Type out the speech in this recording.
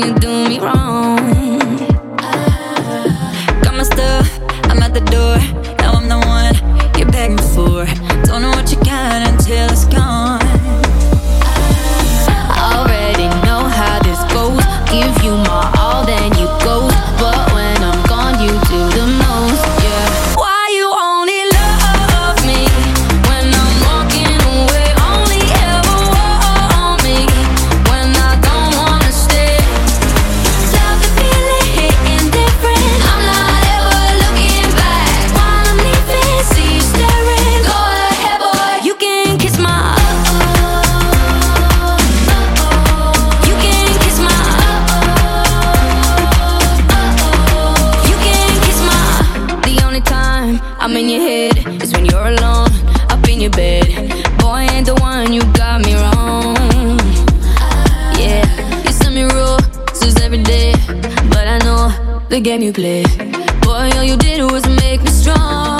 you do me wrong. time I'm in your head is when you're alone, up in your bed. Boy, ain't the one you got me wrong. Yeah, you send me roses every day, but I know the game you play. Boy, all you did was make me strong.